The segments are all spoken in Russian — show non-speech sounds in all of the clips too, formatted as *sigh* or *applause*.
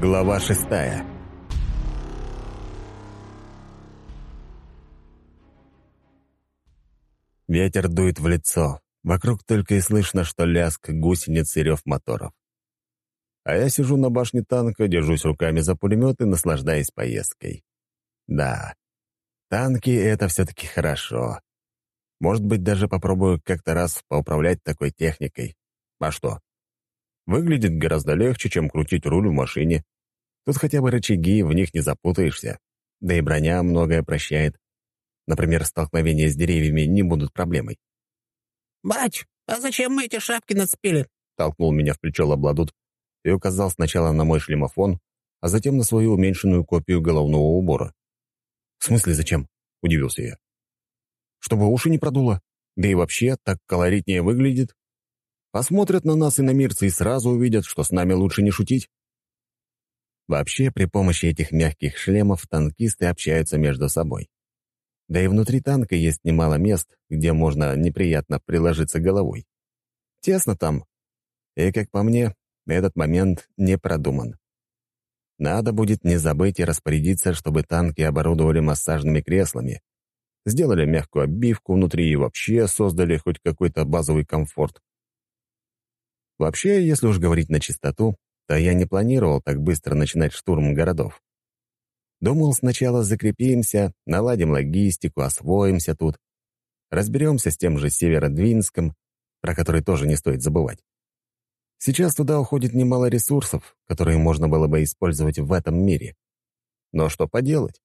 Глава шестая Ветер дует в лицо. Вокруг только и слышно, что лязг гусениц и рев моторов. А я сижу на башне танка, держусь руками за пулемет и наслаждаюсь поездкой. Да, танки — это все-таки хорошо. Может быть, даже попробую как-то раз поуправлять такой техникой. А что? Выглядит гораздо легче, чем крутить руль в машине. Тут хотя бы рычаги, в них не запутаешься. Да и броня многое прощает. Например, столкновения с деревьями не будут проблемой. «Бач, а зачем мы эти шапки нацепили?» Толкнул меня в плечо лабладут и указал сначала на мой шлемофон, а затем на свою уменьшенную копию головного убора. «В смысле зачем?» — удивился я. «Чтобы уши не продуло. Да и вообще, так колоритнее выглядит. Посмотрят на нас и на мирцы и сразу увидят, что с нами лучше не шутить». Вообще, при помощи этих мягких шлемов танкисты общаются между собой. Да и внутри танка есть немало мест, где можно неприятно приложиться головой. Тесно там. И, как по мне, этот момент не продуман. Надо будет не забыть и распорядиться, чтобы танки оборудовали массажными креслами, сделали мягкую обивку внутри и вообще создали хоть какой-то базовый комфорт. Вообще, если уж говорить на чистоту, то я не планировал так быстро начинать штурм городов. Думал, сначала закрепимся, наладим логистику, освоимся тут, разберемся с тем же Северодвинском, про который тоже не стоит забывать. Сейчас туда уходит немало ресурсов, которые можно было бы использовать в этом мире. Но что поделать?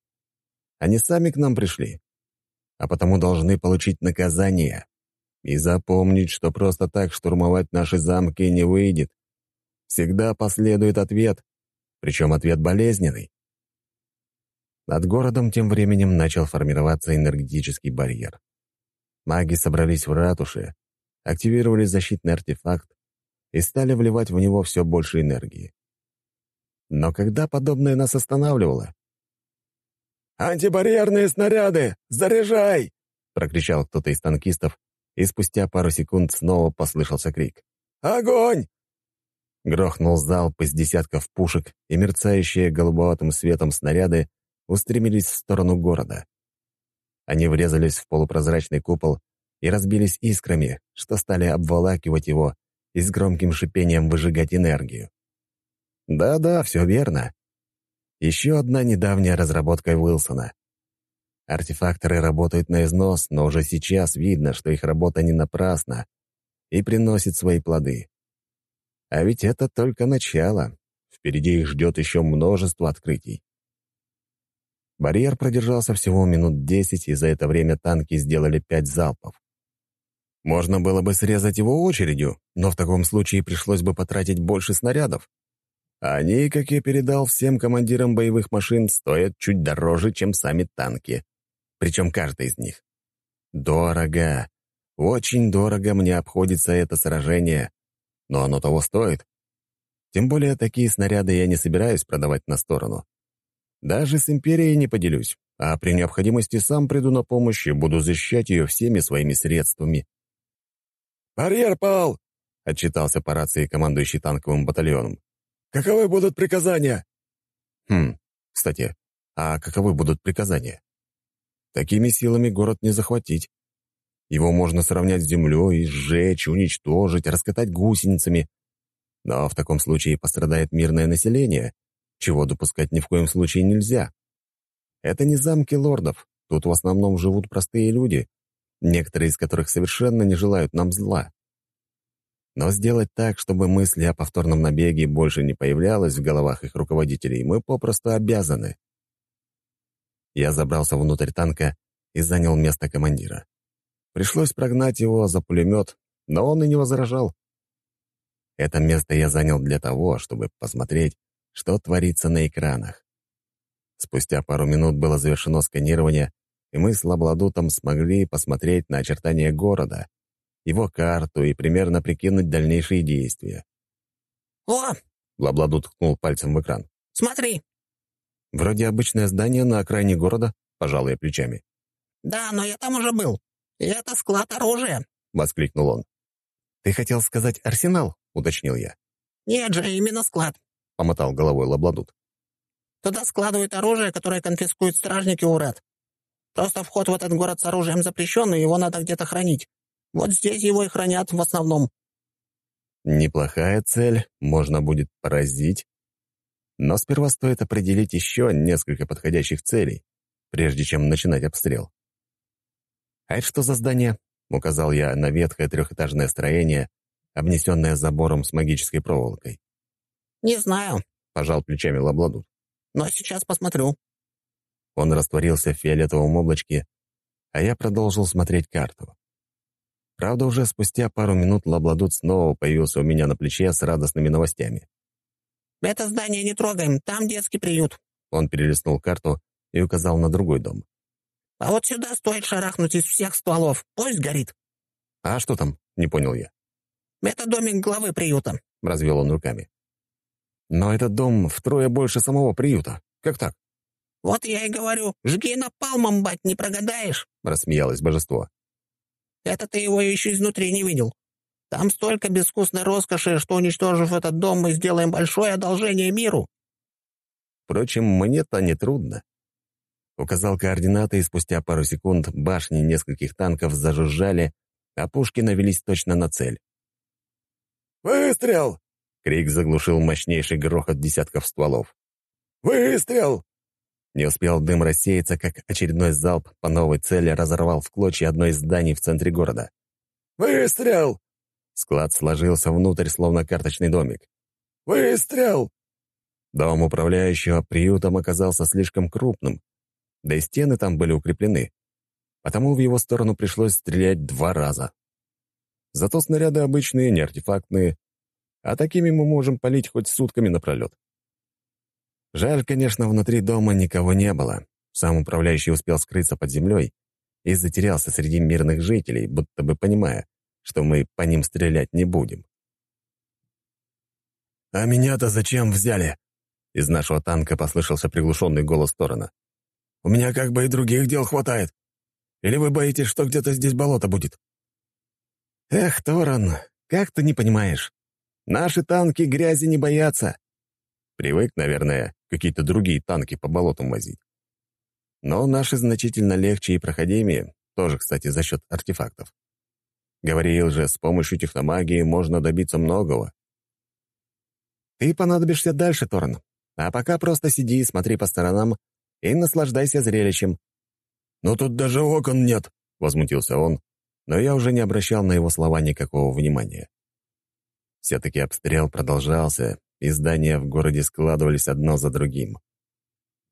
Они сами к нам пришли, а потому должны получить наказание. И запомнить, что просто так штурмовать наши замки не выйдет. Всегда последует ответ, причем ответ болезненный. Над городом тем временем начал формироваться энергетический барьер. Маги собрались в ратуше, активировали защитный артефакт и стали вливать в него все больше энергии. Но когда подобное нас останавливало? «Антибарьерные снаряды! Заряжай!» — прокричал кто-то из танкистов, и спустя пару секунд снова послышался крик. «Огонь!» Грохнул залп из десятков пушек, и мерцающие голубоватым светом снаряды устремились в сторону города. Они врезались в полупрозрачный купол и разбились искрами, что стали обволакивать его и с громким шипением выжигать энергию. Да-да, все верно. Еще одна недавняя разработка Уилсона. Артефакторы работают на износ, но уже сейчас видно, что их работа не напрасна и приносит свои плоды. А ведь это только начало. Впереди их ждет еще множество открытий. Барьер продержался всего минут десять, и за это время танки сделали пять залпов. Можно было бы срезать его очередью, но в таком случае пришлось бы потратить больше снарядов. А они, как я передал всем командирам боевых машин, стоят чуть дороже, чем сами танки. Причем каждый из них. Дорого. Очень дорого мне обходится это сражение. Но оно того стоит. Тем более такие снаряды я не собираюсь продавать на сторону. Даже с империей не поделюсь, а при необходимости сам приду на помощь и буду защищать ее всеми своими средствами. «Барьер пал!» — отчитался по рации командующий танковым батальоном. «Каковы будут приказания?» «Хм, кстати, а каковы будут приказания?» «Такими силами город не захватить. Его можно сравнять с землей, сжечь, уничтожить, раскатать гусеницами. Но в таком случае пострадает мирное население, чего допускать ни в коем случае нельзя. Это не замки лордов, тут в основном живут простые люди, некоторые из которых совершенно не желают нам зла. Но сделать так, чтобы мысли о повторном набеге больше не появлялось в головах их руководителей, мы попросту обязаны. Я забрался внутрь танка и занял место командира. Пришлось прогнать его за пулемет, но он и не возражал. Это место я занял для того, чтобы посмотреть, что творится на экранах. Спустя пару минут было завершено сканирование, и мы с Лабладутом смогли посмотреть на очертания города, его карту и примерно прикинуть дальнейшие действия. «О!» — Лабладут ткнул пальцем в экран. «Смотри!» «Вроде обычное здание на окраине города», — пожал я плечами. «Да, но я там уже был. Это склад оружия», — воскликнул он. «Ты хотел сказать арсенал?» — уточнил я. «Нет же, именно склад. — помотал головой Лабладут. «Туда складывают оружие, которое конфискуют стражники УРЭД. Просто вход в этот город с оружием запрещен, и его надо где-то хранить. Вот здесь его и хранят в основном». Неплохая цель, можно будет поразить. Но сперва стоит определить еще несколько подходящих целей, прежде чем начинать обстрел. «А это что за здание?» — указал я на ветхое трехэтажное строение, обнесенное забором с магической проволокой. «Не знаю», — пожал плечами Лабладут. «Но сейчас посмотрю». Он растворился в фиолетовом облачке, а я продолжил смотреть карту. Правда, уже спустя пару минут Лабладут снова появился у меня на плече с радостными новостями. «Это здание не трогаем, там детский приют». Он перелистнул карту и указал на другой дом. «А вот сюда стоит шарахнуть из всех стволов, пусть горит». «А что там?» — не понял я. «Это домик главы приюта», — развел он руками. «Но этот дом втрое больше самого приюта. Как так?» «Вот я и говорю, жги напалмом, бать, не прогадаешь», — рассмеялось божество. Это ты его еще изнутри не видел. Там столько безвкусной роскоши, что, уничтожив этот дом, мы сделаем большое одолжение миру». Впрочем, мне-то не трудно. Указал координаты, и спустя пару секунд башни нескольких танков зажужжали, а пушки навелись точно на цель. «Выстрел!» — крик заглушил мощнейший грохот десятков стволов. «Выстрел!» Не успел дым рассеяться, как очередной залп по новой цели разорвал в клочья одно из зданий в центре города. «Выстрел!» Склад сложился внутрь, словно карточный домик. «Выстрел!» Дом управляющего приютом оказался слишком крупным, да и стены там были укреплены, потому в его сторону пришлось стрелять два раза. Зато снаряды обычные, не артефактные, а такими мы можем палить хоть сутками напролет. Жаль, конечно, внутри дома никого не было. Сам управляющий успел скрыться под землей и затерялся среди мирных жителей, будто бы понимая, что мы по ним стрелять не будем. «А меня-то зачем взяли?» Из нашего танка послышался приглушенный голос Торана. «У меня как бы и других дел хватает. Или вы боитесь, что где-то здесь болото будет?» «Эх, Торан, как ты не понимаешь? Наши танки грязи не боятся. Привык, наверное, какие-то другие танки по болотам возить. Но наши значительно легче и проходимее, тоже, кстати, за счет артефактов. Говорил же, с помощью техномагии можно добиться многого. Ты понадобишься дальше, Торн. А пока просто сиди, и смотри по сторонам и наслаждайся зрелищем. «Но тут даже окон нет», — возмутился он, но я уже не обращал на его слова никакого внимания. Все-таки обстрел продолжался, и здания в городе складывались одно за другим.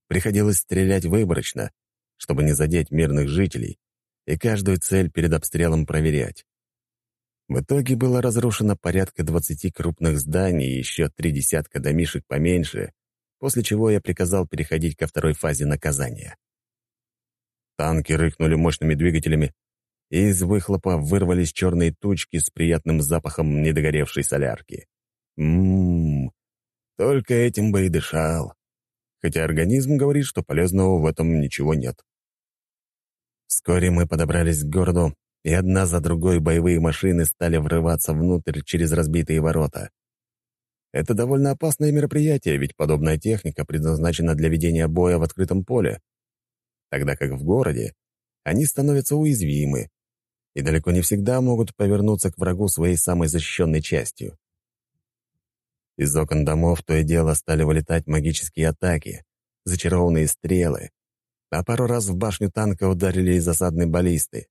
Приходилось стрелять выборочно, чтобы не задеть мирных жителей, и каждую цель перед обстрелом проверять. В итоге было разрушено порядка 20 крупных зданий и еще три десятка домишек поменьше, после чего я приказал переходить ко второй фазе наказания. Танки рыкнули мощными двигателями, и из выхлопа вырвались черные тучки с приятным запахом недогоревшей солярки. Ммм, только этим бы и дышал. Хотя организм говорит, что полезного в этом ничего нет. Вскоре мы подобрались к городу, и одна за другой боевые машины стали врываться внутрь через разбитые ворота. Это довольно опасное мероприятие, ведь подобная техника предназначена для ведения боя в открытом поле, тогда как в городе они становятся уязвимы и далеко не всегда могут повернуться к врагу своей самой защищенной частью. Из окон домов то и дело стали вылетать магические атаки, зачарованные стрелы, а пару раз в башню танка ударили из засадной баллисты.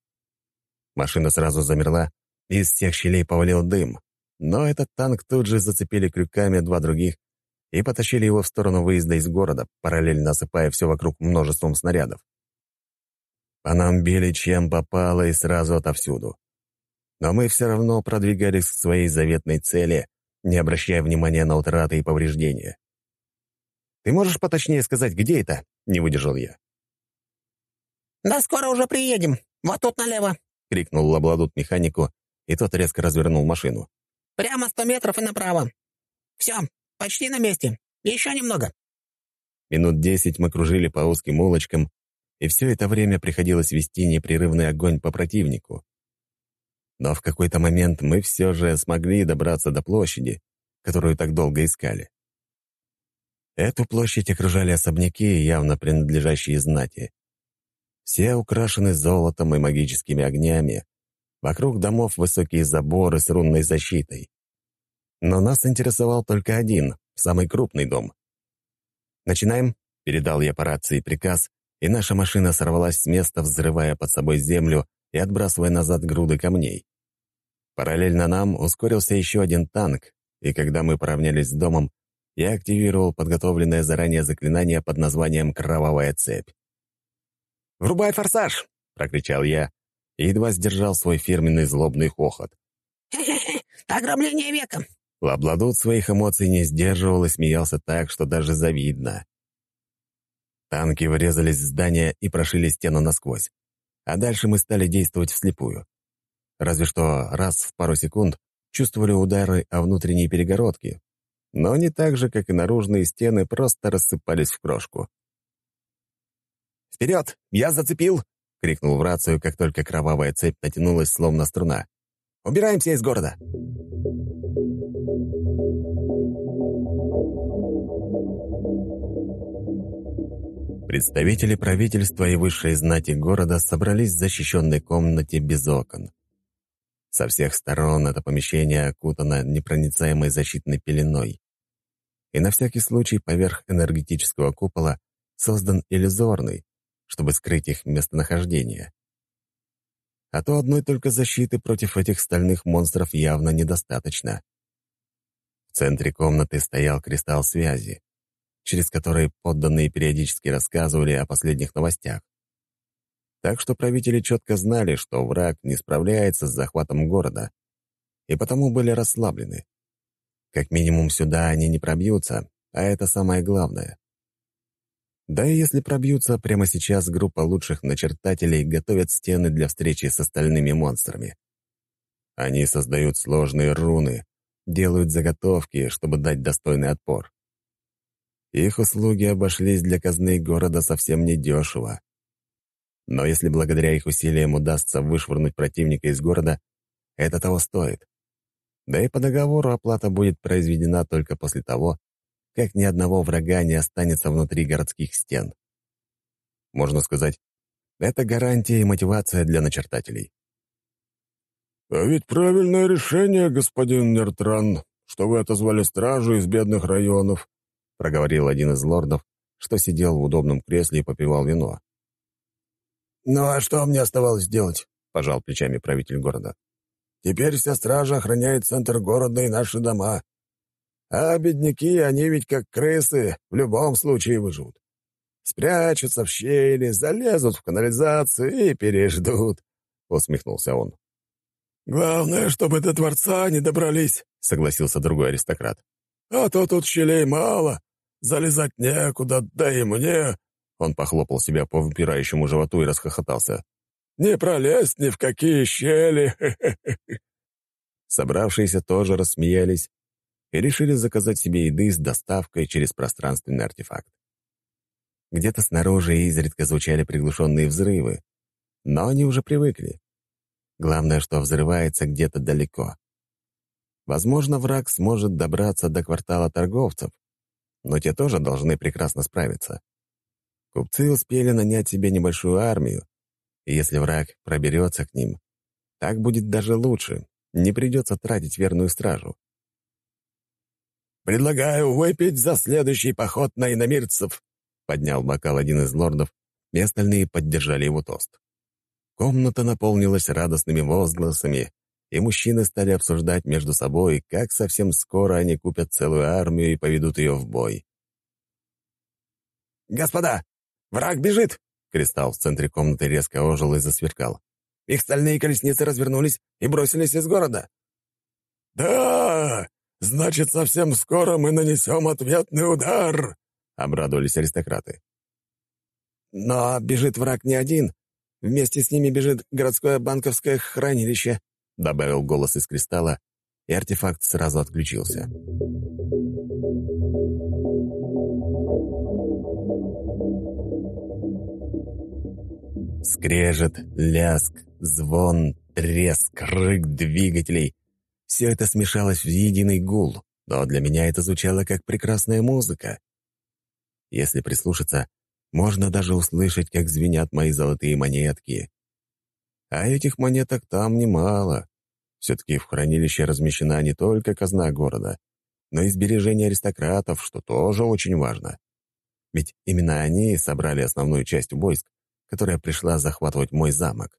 Машина сразу замерла, и из всех щелей повалил дым, но этот танк тут же зацепили крюками два других и потащили его в сторону выезда из города, параллельно осыпая все вокруг множеством снарядов. По нам били чем попало и сразу отовсюду. Но мы все равно продвигались к своей заветной цели не обращая внимания на утраты и повреждения. «Ты можешь поточнее сказать, где это?» — не выдержал я. «Да скоро уже приедем. Вот тут налево!» — крикнул Лабладут механику, и тот резко развернул машину. «Прямо сто метров и направо. Все, почти на месте. Еще немного». Минут десять мы кружили по узким улочкам, и все это время приходилось вести непрерывный огонь по противнику. Но в какой-то момент мы все же смогли добраться до площади, которую так долго искали. Эту площадь окружали особняки, явно принадлежащие знати. Все украшены золотом и магическими огнями. Вокруг домов высокие заборы с рунной защитой. Но нас интересовал только один, самый крупный дом. «Начинаем?» — передал я по рации приказ, и наша машина сорвалась с места, взрывая под собой землю и отбрасывая назад груды камней. Параллельно нам ускорился еще один танк, и когда мы поравнялись с домом, я активировал подготовленное заранее заклинание под названием «Кровавая цепь». «Врубай форсаж!» — прокричал я и едва сдержал свой фирменный злобный хохот. «Хе-хе-хе! *laughs* Ограбление века!» Лабладут своих эмоций не сдерживал и смеялся так, что даже завидно. Танки врезались в здание и прошили стену насквозь. А дальше мы стали действовать вслепую. Разве что раз в пару секунд чувствовали удары о внутренние перегородки, но не так же, как и наружные стены, просто рассыпались в крошку. «Вперед! Я зацепил!» — крикнул в рацию, как только кровавая цепь натянулась, словно струна. «Убираемся из города!» Представители правительства и высшей знати города собрались в защищенной комнате без окон. Со всех сторон это помещение окутано непроницаемой защитной пеленой. И на всякий случай поверх энергетического купола создан иллюзорный, чтобы скрыть их местонахождение. А то одной только защиты против этих стальных монстров явно недостаточно. В центре комнаты стоял кристалл связи, через который подданные периодически рассказывали о последних новостях. Так что правители четко знали, что враг не справляется с захватом города, и потому были расслаблены. Как минимум сюда они не пробьются, а это самое главное. Да и если пробьются, прямо сейчас группа лучших начертателей готовят стены для встречи с остальными монстрами. Они создают сложные руны, делают заготовки, чтобы дать достойный отпор. Их услуги обошлись для казны города совсем недешево. Но если благодаря их усилиям удастся вышвырнуть противника из города, это того стоит. Да и по договору оплата будет произведена только после того, как ни одного врага не останется внутри городских стен. Можно сказать, это гарантия и мотивация для начертателей. «А ведь правильное решение, господин Нертран, что вы отозвали стражу из бедных районов», проговорил один из лордов, что сидел в удобном кресле и попивал вино. «Ну а что мне оставалось делать?» — пожал плечами правитель города. «Теперь вся стража охраняет центр города и наши дома. А бедняки, они ведь как крысы, в любом случае выживут. Спрячутся в щели, залезут в канализацию и переждут», — усмехнулся он. «Главное, чтобы до дворца не добрались», — согласился другой аристократ. «А то тут щелей мало, залезать некуда, да и мне...» Он похлопал себя по выпирающему животу и расхохотался. «Не пролезть ни в какие щели!» *laughs* Собравшиеся тоже рассмеялись, и решили заказать себе еды с доставкой через пространственный артефакт. Где-то снаружи изредка звучали приглушенные взрывы, но они уже привыкли. Главное, что взрывается где-то далеко. Возможно, враг сможет добраться до квартала торговцев, но те тоже должны прекрасно справиться. Купцы успели нанять себе небольшую армию, и если враг проберется к ним, так будет даже лучше, не придется тратить верную стражу. «Предлагаю выпить за следующий поход на иномирцев», — поднял бокал один из лордов, и остальные поддержали его тост. Комната наполнилась радостными возгласами, и мужчины стали обсуждать между собой, как совсем скоро они купят целую армию и поведут ее в бой. «Господа, враг бежит!» Кристалл в центре комнаты резко ожил и засверкал. «Их стальные колесницы развернулись и бросились из города». «Да, «Значит, совсем скоро мы нанесем ответный удар!» — обрадовались аристократы. «Но бежит враг не один. Вместе с ними бежит городское банковское хранилище», — добавил голос из кристалла, и артефакт сразу отключился. Скрежет, ляск, звон, треск, рык двигателей, все это смешалось в единый гул, но для меня это звучало как прекрасная музыка. Если прислушаться, можно даже услышать, как звенят мои золотые монетки. А этих монеток там немало. Все-таки в хранилище размещена не только казна города, но и сбережения аристократов, что тоже очень важно. Ведь именно они собрали основную часть войск, которая пришла захватывать мой замок.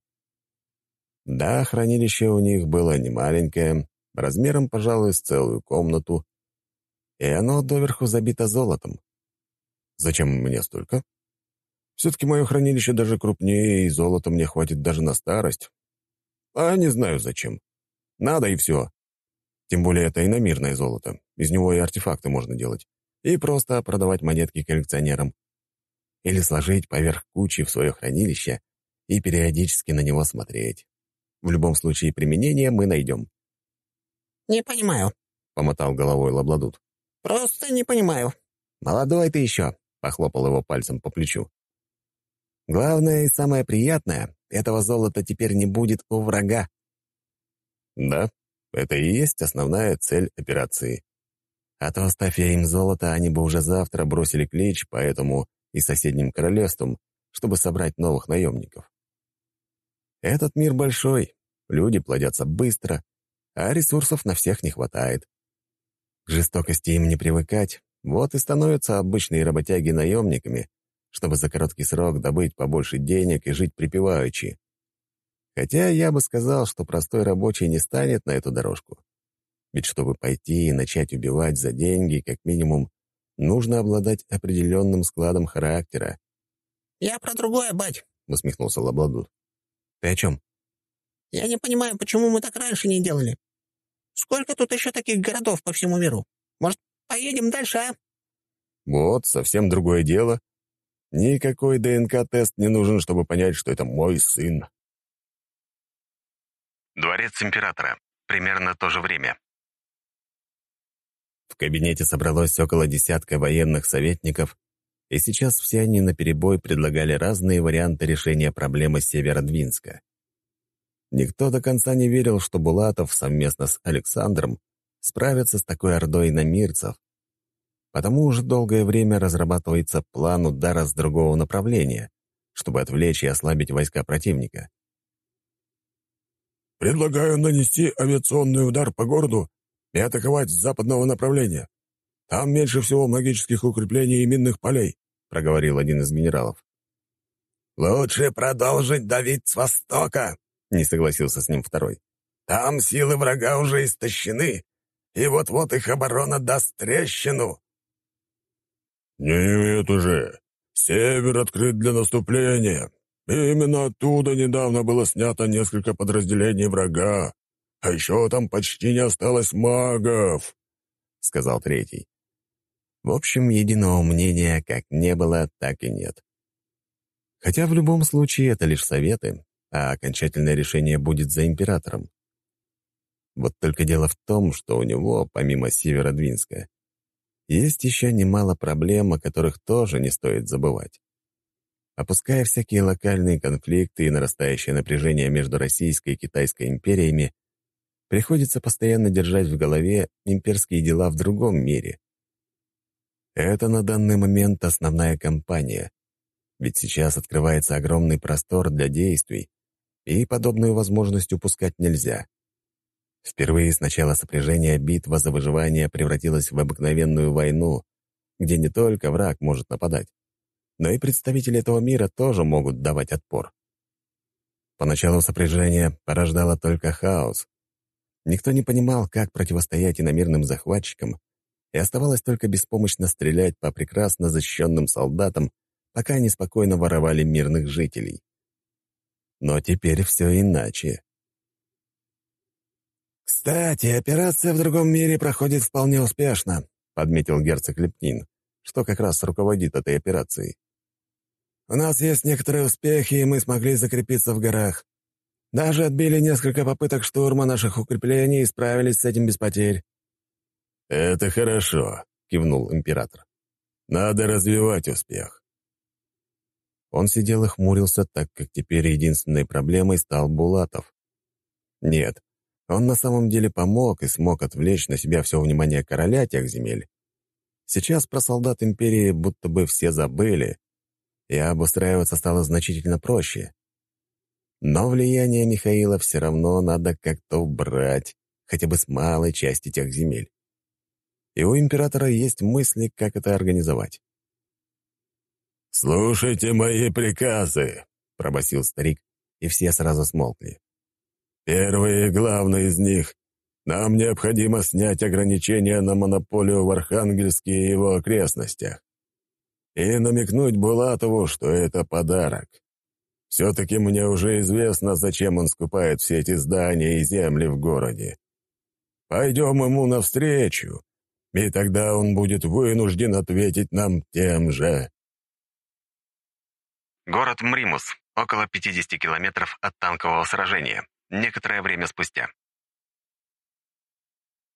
Да, хранилище у них было немаленькое, размером, пожалуй, с целую комнату, и оно доверху забито золотом. Зачем мне столько? Все-таки мое хранилище даже крупнее, и золота мне хватит даже на старость. А не знаю зачем. Надо и все. Тем более это иномирное золото. Из него и артефакты можно делать. И просто продавать монетки коллекционерам. Или сложить поверх кучи в свое хранилище и периодически на него смотреть. В любом случае применение мы найдем. «Не понимаю», — помотал головой Лабладут. «Просто не понимаю». «Молодой ты еще», — похлопал его пальцем по плечу. «Главное и самое приятное — этого золота теперь не будет у врага». Да, это и есть основная цель операции. А то, оставь я им золото, они бы уже завтра бросили клич по этому и соседним королевствам, чтобы собрать новых наемников. Этот мир большой, люди плодятся быстро, а ресурсов на всех не хватает. К жестокости им не привыкать, вот и становятся обычные работяги наемниками, чтобы за короткий срок добыть побольше денег и жить припеваючи. Хотя я бы сказал, что простой рабочий не станет на эту дорожку. Ведь чтобы пойти и начать убивать за деньги, как минимум, нужно обладать определенным складом характера. «Я про другое, бать», — усмехнулся Лабладут. «Ты о чем?» «Я не понимаю, почему мы так раньше не делали. Сколько тут еще таких городов по всему миру? Может, поедем дальше, а?» «Вот, совсем другое дело. Никакой ДНК-тест не нужен, чтобы понять, что это мой сын». Дворец императора. Примерно то же время. В кабинете собралось около десятка военных советников, и сейчас все они наперебой предлагали разные варианты решения проблемы Северодвинска. Никто до конца не верил, что Булатов совместно с Александром справится с такой ордой иномирцев, потому уже долгое время разрабатывается план удара с другого направления, чтобы отвлечь и ослабить войска противника. «Предлагаю нанести авиационный удар по городу и атаковать с западного направления. Там меньше всего магических укреплений и минных полей», — проговорил один из генералов. «Лучше продолжить давить с востока», — не согласился с ним второй. «Там силы врага уже истощены, и вот-вот их оборона даст трещину». «Нет уже. Север открыт для наступления. Именно оттуда недавно было снято несколько подразделений врага. А еще там почти не осталось магов», — сказал третий. В общем, единого мнения как не было, так и нет. Хотя в любом случае это лишь советы, а окончательное решение будет за императором. Вот только дело в том, что у него, помимо Северодвинска, есть еще немало проблем, о которых тоже не стоит забывать. Опуская всякие локальные конфликты и нарастающее напряжение между Российской и Китайской империями, приходится постоянно держать в голове имперские дела в другом мире. Это на данный момент основная кампания, ведь сейчас открывается огромный простор для действий, и подобную возможность упускать нельзя. Впервые с начала сопряжения битва за выживание превратилась в обыкновенную войну, где не только враг может нападать, но и представители этого мира тоже могут давать отпор. Поначалу сопряжение порождало только хаос, Никто не понимал, как противостоять иномирным захватчикам, и оставалось только беспомощно стрелять по прекрасно защищенным солдатам, пока они спокойно воровали мирных жителей. Но теперь все иначе. «Кстати, операция в другом мире проходит вполне успешно», — подметил герцог Лептин, что как раз руководит этой операцией. «У нас есть некоторые успехи, и мы смогли закрепиться в горах. Даже отбили несколько попыток штурма наших укреплений и справились с этим без потерь». «Это хорошо», — кивнул император. «Надо развивать успех». Он сидел и хмурился, так как теперь единственной проблемой стал Булатов. Нет, он на самом деле помог и смог отвлечь на себя все внимание короля тех земель. Сейчас про солдат империи будто бы все забыли, и обустраиваться стало значительно проще. Но влияние Михаила все равно надо как-то убрать, хотя бы с малой части тех земель. И у императора есть мысли, как это организовать. «Слушайте мои приказы», — пробасил старик, и все сразу смолкли. «Первый и главный из них — нам необходимо снять ограничения на монополию в Архангельске и его окрестностях и намекнуть Булатову, что это подарок. Все-таки мне уже известно, зачем он скупает все эти здания и земли в городе. Пойдем ему навстречу, и тогда он будет вынужден ответить нам тем же. Город Мримус, около 50 километров от танкового сражения, некоторое время спустя.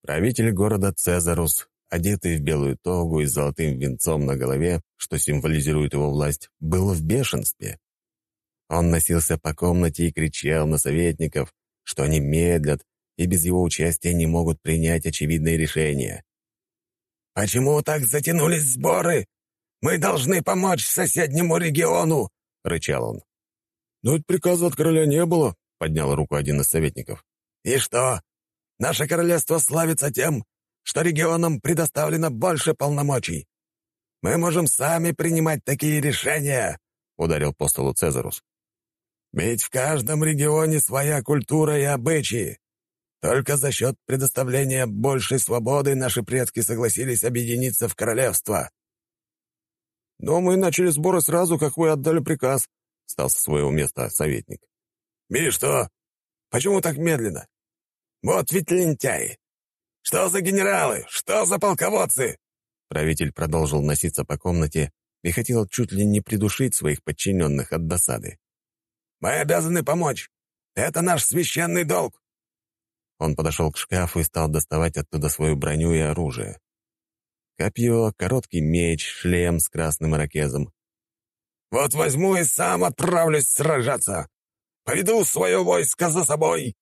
Правитель города Цезарус, одетый в белую тогу и с золотым венцом на голове, что символизирует его власть, был в бешенстве. Он носился по комнате и кричал на советников, что они медлят и без его участия не могут принять очевидные решения. «Почему так затянулись сборы? Мы должны помочь соседнему региону!» — рычал он. «Но ведь приказа от короля не было», — поднял руку один из советников. «И что? Наше королевство славится тем, что регионам предоставлено больше полномочий. Мы можем сами принимать такие решения», — ударил по столу Цезарус. «Ведь в каждом регионе своя культура и обычаи. Только за счет предоставления большей свободы наши предки согласились объединиться в королевство». «Но мы начали сборы сразу, как вы отдали приказ», — стал со своего места советник. «И что? Почему так медленно? Вот ведь лентяи! Что за генералы? Что за полководцы?» Правитель продолжил носиться по комнате и хотел чуть ли не придушить своих подчиненных от досады. «Мы обязаны помочь. Это наш священный долг». Он подошел к шкафу и стал доставать оттуда свою броню и оружие. Копье, короткий меч, шлем с красным ирокезом. «Вот возьму и сам отправлюсь сражаться. Поведу свое войско за собой!»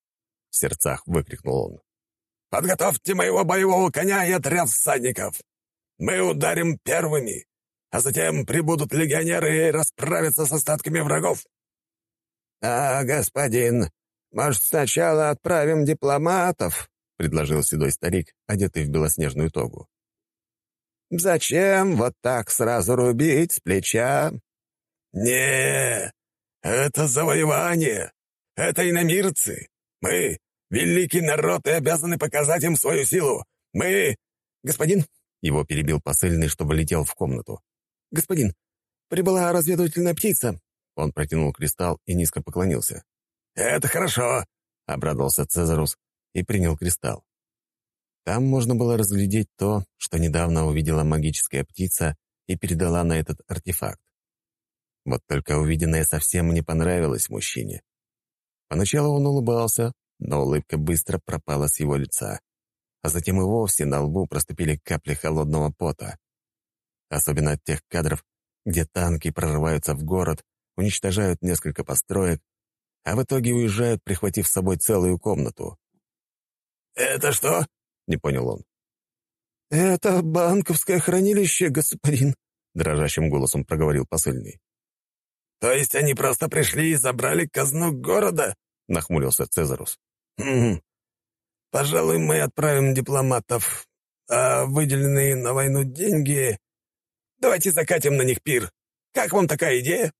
В сердцах выкрикнул он. Подготовьте моего боевого коня и отряд всадников. Мы ударим первыми, а затем прибудут легионеры и расправятся с остатками врагов». «А, господин, может, сначала отправим дипломатов?» — предложил седой старик, одетый в белоснежную тогу. «Зачем вот так сразу рубить с плеча?» «Не, это завоевание, это иномирцы. Мы Великий народ и обязаны показать им свою силу. Мы...» «Господин...» — его перебил посыльный, чтобы летел в комнату. «Господин, прибыла разведывательная птица». Он протянул кристалл и низко поклонился. «Это хорошо», — обрадовался Цезарус и принял кристалл. Там можно было разглядеть то, что недавно увидела магическая птица и передала на этот артефакт. Вот только увиденное совсем не понравилось мужчине. Поначалу он улыбался, но улыбка быстро пропала с его лица, а затем и вовсе на лбу проступили капли холодного пота. Особенно от тех кадров, где танки прорываются в город, уничтожают несколько построек, а в итоге уезжают, прихватив с собой целую комнату. «Это что?» — не понял он. «Это банковское хранилище, господин», — дрожащим голосом проговорил посыльный. «То есть они просто пришли и забрали казну города?» — нахмурился Цезарус. «Хм. Пожалуй, мы отправим дипломатов, а выделенные на войну деньги... Давайте закатим на них пир. Как вам такая идея?»